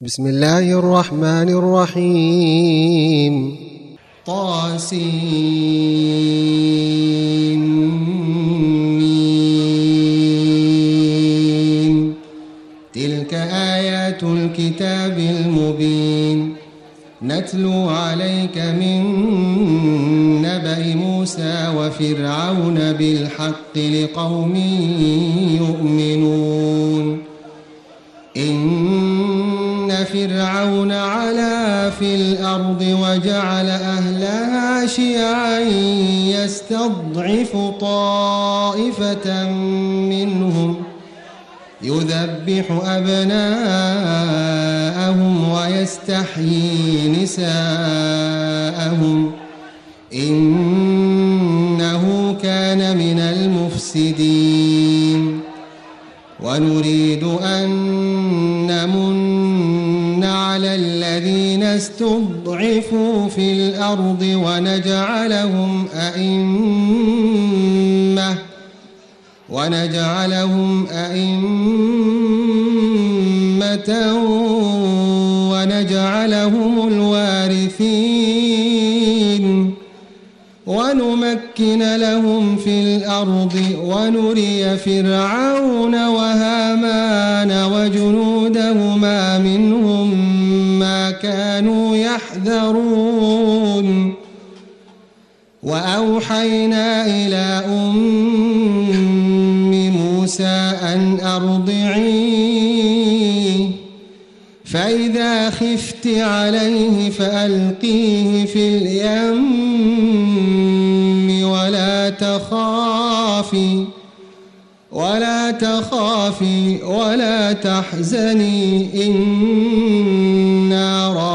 بسم الله الرحمن الرحيم طاسين تلك آيات الكتاب المبين نتلو عليك من نبأ موسى وفرعون بالحق لقوم يؤمنون في الأرض وجعل أهلها شيعا يستضعف طائفة منهم يذبح أبناءهم ويستحيي نساءهم. إنه كان من المفسدين. ونريد استضعفوا في الأرض ونجعلهم أئمة ونجعلهم أئمة ونجعلهم الوارثين ونمكن لهم في الأرض ونري فرعون وهامان وجنودهما منهم كانوا يحذرون. وأوحينا إلى أم موسى أن أرضعيه فإذا خفت عليه فألقيه في اليم ولا تخافي ولا تخافي ولا تحزني. إنا رادوه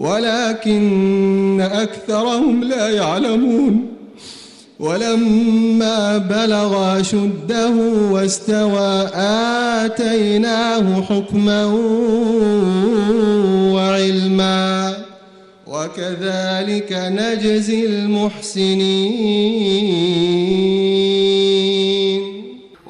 ولكن أكثرهم لا يعلمون. ولما بلغ شده واستوى آتيناه حكما وعلما. وكذلك نجزي المحسنين.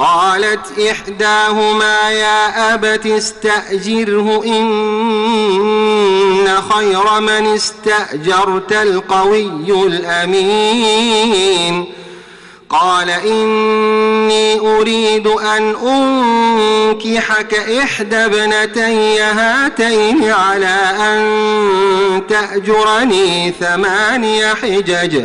قالت إحداهما يا أبت استأجره إن خير من استأجرت القوي الأمين. قال إني أريد أن أنكحك إحدى ابنتي هاتين على أن تأجرني ثماني حجج.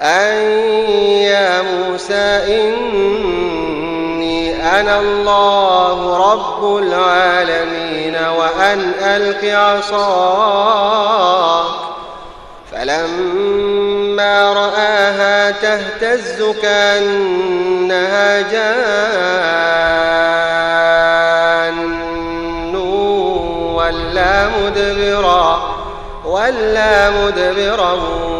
أن يا موسى إني أنا الله رب العالمين وأن ألق عصاك. فلما رآها تهتز كأنها جان. ولا مدبرا ولا مدبرا.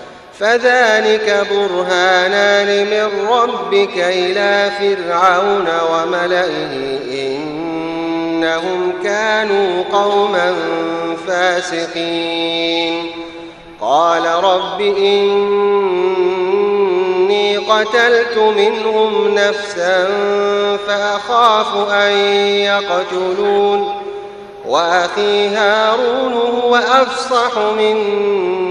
فذلك برهانان من ربك إلى فرعون وملئه إنهم كانوا قوما فاسقين. قال رب إني قتلت منهم نفسا فأخاف أن يقتلون وأخي هارون هو أفصح مني.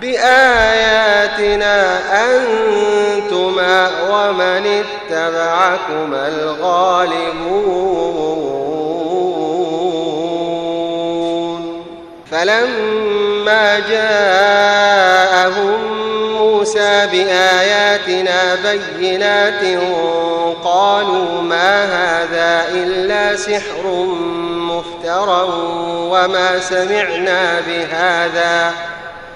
بآياتنا أنتما ومن اتبعكما الغالبون. فلما جاءهم موسى بآياتنا بينات قالوا ما هذا إلا سحر مفترى وما سمعنا بهذا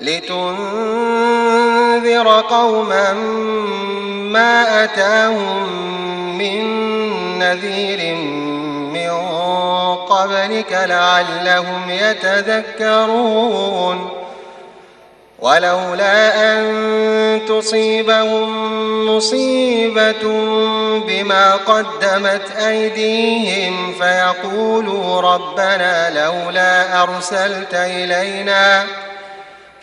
لتنذر قوما ما أتاهم من نذير من قبلك لعلهم يتذكرون. ولولا أن تصيبهم مصيبة بما قدمت أيديهم فيقولوا ربنا لولا أرسلت إلينا فيقولوا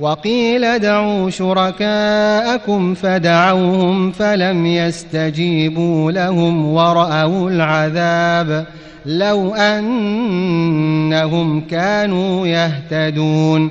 وقيل ادعوا شركاءكم فدعوهم فلم يستجيبوا لهم ورأوا العذاب لو أنهم كانوا يهتدون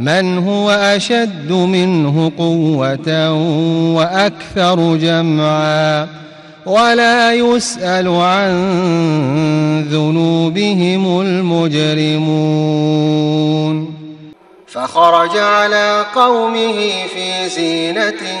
من هو أشد منه قوة وأكثر جمعا ولا يسأل عن ذنوبهم المجرمون فخرج على قومه في زينته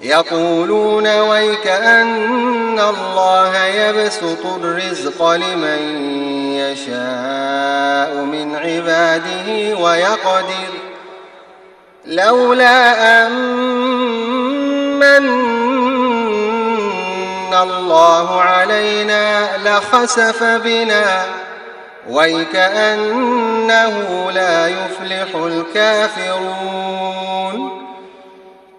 يقولون ويك أن الله يبسط الرزق لمن يشاء من عباده ويقدر. لولا أمن الله علينا لخسف بنا ويكأنه لا يفلح الكافرون.